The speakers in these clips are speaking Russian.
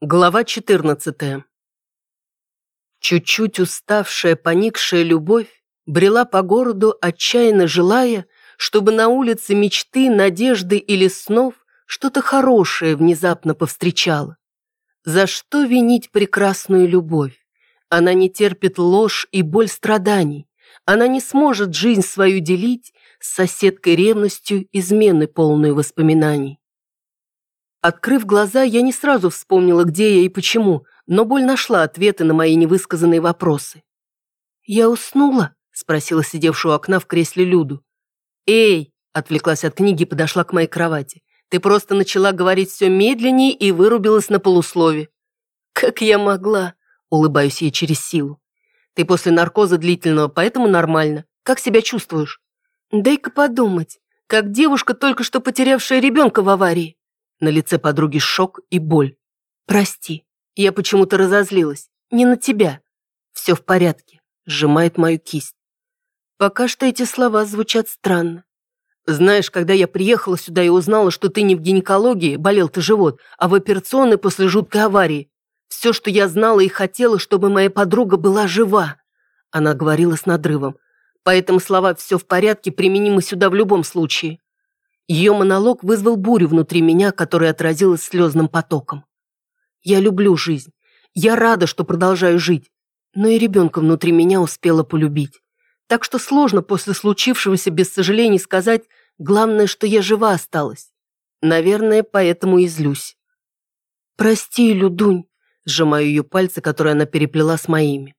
Глава 14 Чуть-чуть уставшая, поникшая любовь брела по городу, отчаянно желая, чтобы на улице мечты, надежды или снов что-то хорошее внезапно повстречало. За что винить прекрасную любовь? Она не терпит ложь и боль страданий. Она не сможет жизнь свою делить с соседкой ревностью, измены полной воспоминаний. Открыв глаза, я не сразу вспомнила, где я и почему, но боль нашла ответы на мои невысказанные вопросы. «Я уснула?» – спросила сидевшую у окна в кресле Люду. «Эй!» – отвлеклась от книги и подошла к моей кровати. «Ты просто начала говорить все медленнее и вырубилась на полуслове». «Как я могла?» – улыбаюсь ей через силу. «Ты после наркоза длительного, поэтому нормально. Как себя чувствуешь?» «Дай-ка подумать. Как девушка, только что потерявшая ребенка в аварии». На лице подруги шок и боль. «Прости, я почему-то разозлилась. Не на тебя. Все в порядке», — сжимает мою кисть. Пока что эти слова звучат странно. Знаешь, когда я приехала сюда и узнала, что ты не в гинекологии, болел ты живот, а в операционной после жуткой аварии. Все, что я знала и хотела, чтобы моя подруга была жива. Она говорила с надрывом. Поэтому слова «все в порядке» применимы сюда в любом случае. Ее монолог вызвал бурю внутри меня, которая отразилась слезным потоком. Я люблю жизнь. Я рада, что продолжаю жить. Но и ребенка внутри меня успела полюбить. Так что сложно после случившегося без сожалений сказать, главное, что я жива осталась. Наверное, поэтому и злюсь. «Прости, Людунь», – сжимаю ее пальцы, которые она переплела с моими.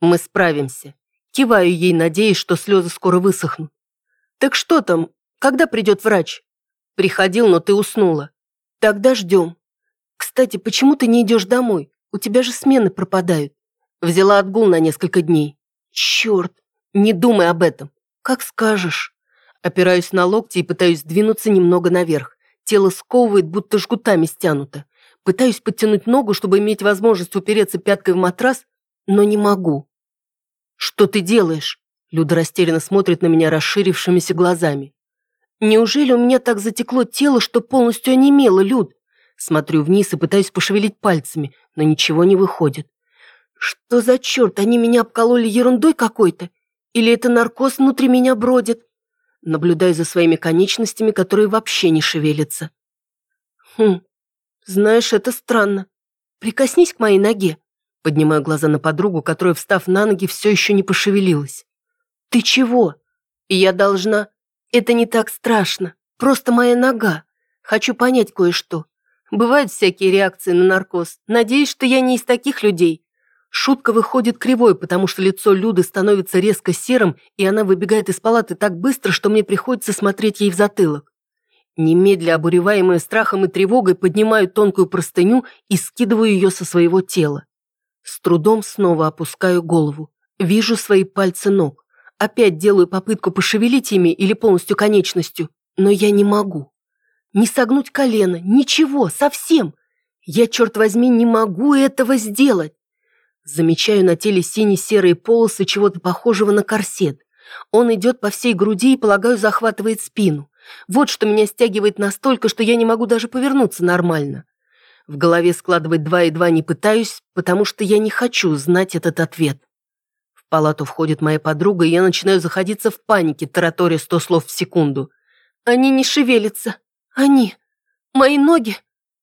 «Мы справимся». Киваю ей, надеясь, что слезы скоро высохнут. «Так что там? Когда придет врач?» «Приходил, но ты уснула». «Тогда ждем. Кстати, почему ты не идешь домой? У тебя же смены пропадают». Взяла отгул на несколько дней. «Черт, не думай об этом. Как скажешь». Опираюсь на локти и пытаюсь двинуться немного наверх. Тело сковывает, будто жгутами стянуто. Пытаюсь подтянуть ногу, чтобы иметь возможность упереться пяткой в матрас, но не могу. «Что ты делаешь?» Люда растерянно смотрит на меня расширившимися глазами. Неужели у меня так затекло тело, что полностью онемело, Люд? Смотрю вниз и пытаюсь пошевелить пальцами, но ничего не выходит. Что за черт, они меня обкололи ерундой какой-то? Или это наркоз внутри меня бродит? Наблюдаю за своими конечностями, которые вообще не шевелятся. Хм, знаешь, это странно. Прикоснись к моей ноге. Поднимаю глаза на подругу, которая, встав на ноги, все еще не пошевелилась. Ты чего? Я должна... Это не так страшно. Просто моя нога. Хочу понять кое-что. Бывают всякие реакции на наркоз. Надеюсь, что я не из таких людей. Шутка выходит кривой, потому что лицо Люды становится резко серым, и она выбегает из палаты так быстро, что мне приходится смотреть ей в затылок. Немедля обуреваемая страхом и тревогой поднимаю тонкую простыню и скидываю ее со своего тела. С трудом снова опускаю голову. Вижу свои пальцы ног. Опять делаю попытку пошевелить ими или полностью конечностью, но я не могу. Не согнуть колено, ничего, совсем. Я, черт возьми, не могу этого сделать. Замечаю на теле сине-серые полосы чего-то похожего на корсет. Он идет по всей груди и, полагаю, захватывает спину. Вот что меня стягивает настолько, что я не могу даже повернуться нормально. В голове складывать два и два не пытаюсь, потому что я не хочу знать этот ответ палату входит моя подруга, и я начинаю заходиться в панике, тараторя сто слов в секунду. «Они не шевелятся. Они. Мои ноги.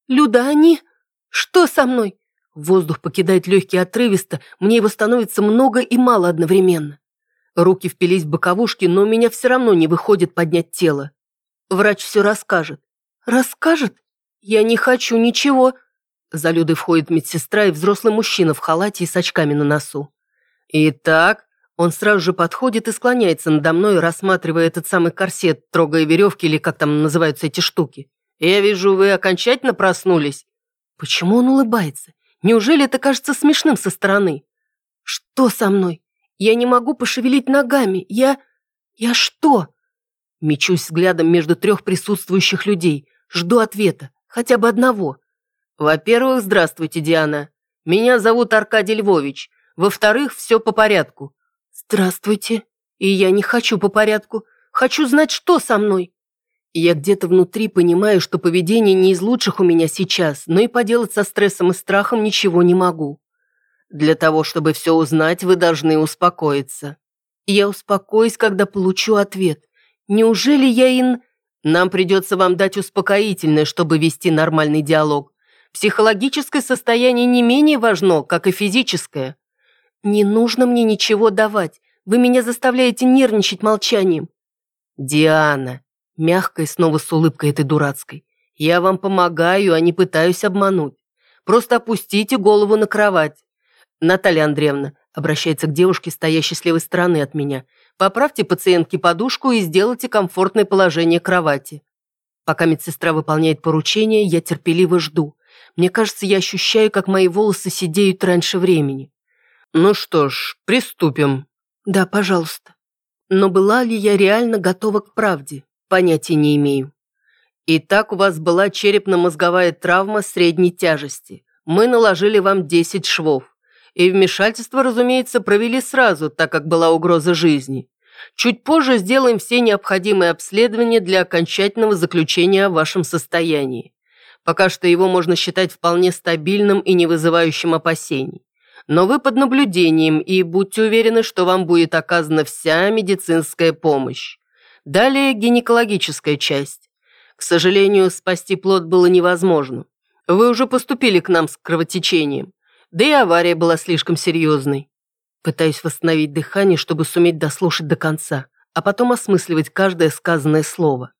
Люда, они. Что со мной?» Воздух покидает легкие отрывисто, мне его становится много и мало одновременно. Руки впились в боковушки, но у меня все равно не выходит поднять тело. Врач все расскажет. «Расскажет? Я не хочу ничего». За Людой входит медсестра и взрослый мужчина в халате и с очками на носу. «Итак...» Он сразу же подходит и склоняется надо мной, рассматривая этот самый корсет, трогая веревки или как там называются эти штуки. «Я вижу, вы окончательно проснулись». Почему он улыбается? Неужели это кажется смешным со стороны? Что со мной? Я не могу пошевелить ногами. Я... Я что? Мечусь взглядом между трех присутствующих людей. Жду ответа. Хотя бы одного. Во-первых, здравствуйте, Диана. Меня зовут Аркадий Львович. Во-вторых, все по порядку. Здравствуйте. И я не хочу по порядку. Хочу знать, что со мной. Я где-то внутри понимаю, что поведение не из лучших у меня сейчас, но и поделать со стрессом и страхом ничего не могу. Для того, чтобы все узнать, вы должны успокоиться. Я успокоюсь, когда получу ответ. Неужели я ин... Нам придется вам дать успокоительное, чтобы вести нормальный диалог. Психологическое состояние не менее важно, как и физическое. Не нужно мне ничего давать. Вы меня заставляете нервничать молчанием. Диана, мягко и снова с улыбкой этой дурацкой, я вам помогаю, а не пытаюсь обмануть. Просто опустите голову на кровать. Наталья Андреевна, обращается к девушке, стоящей с левой стороны от меня, поправьте пациентке подушку и сделайте комфортное положение кровати. Пока медсестра выполняет поручение, я терпеливо жду. Мне кажется, я ощущаю, как мои волосы сидеют раньше времени. Ну что ж, приступим. Да, пожалуйста. Но была ли я реально готова к правде? Понятия не имею. Итак, у вас была черепно-мозговая травма средней тяжести. Мы наложили вам 10 швов. И вмешательство, разумеется, провели сразу, так как была угроза жизни. Чуть позже сделаем все необходимые обследования для окончательного заключения о вашем состоянии. Пока что его можно считать вполне стабильным и не вызывающим опасений. Но вы под наблюдением и будьте уверены, что вам будет оказана вся медицинская помощь. Далее гинекологическая часть. К сожалению, спасти плод было невозможно. Вы уже поступили к нам с кровотечением. Да и авария была слишком серьезной. Пытаюсь восстановить дыхание, чтобы суметь дослушать до конца, а потом осмысливать каждое сказанное слово.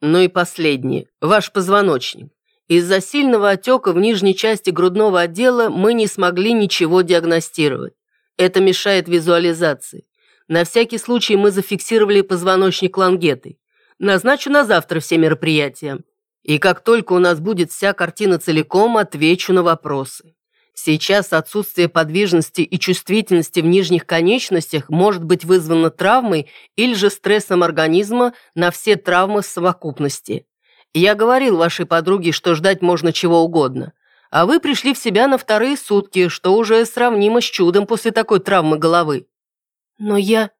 Ну и последнее. Ваш позвоночник. Из-за сильного отека в нижней части грудного отдела мы не смогли ничего диагностировать. Это мешает визуализации. На всякий случай мы зафиксировали позвоночник лангетой. Назначу на завтра все мероприятия. И как только у нас будет вся картина целиком, отвечу на вопросы. Сейчас отсутствие подвижности и чувствительности в нижних конечностях может быть вызвано травмой или же стрессом организма на все травмы в совокупности. Я говорил вашей подруге, что ждать можно чего угодно. А вы пришли в себя на вторые сутки, что уже сравнимо с чудом после такой травмы головы. Но я...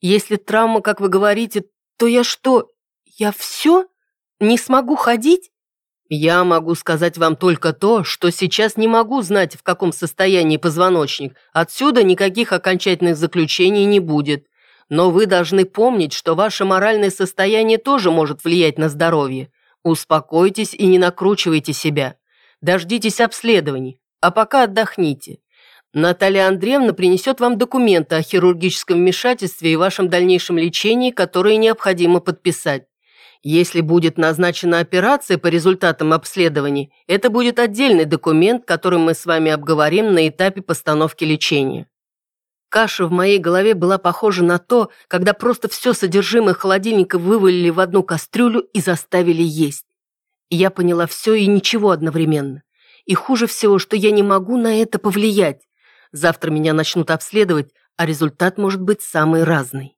Если травма, как вы говорите, то я что? Я все? Не смогу ходить? Я могу сказать вам только то, что сейчас не могу знать, в каком состоянии позвоночник. Отсюда никаких окончательных заключений не будет. Но вы должны помнить, что ваше моральное состояние тоже может влиять на здоровье. Успокойтесь и не накручивайте себя. Дождитесь обследований, а пока отдохните. Наталья Андреевна принесет вам документы о хирургическом вмешательстве и вашем дальнейшем лечении, которые необходимо подписать. Если будет назначена операция по результатам обследований, это будет отдельный документ, который мы с вами обговорим на этапе постановки лечения. Каша в моей голове была похожа на то, когда просто все содержимое холодильника вывалили в одну кастрюлю и заставили есть. Я поняла все и ничего одновременно. И хуже всего, что я не могу на это повлиять. Завтра меня начнут обследовать, а результат может быть самый разный.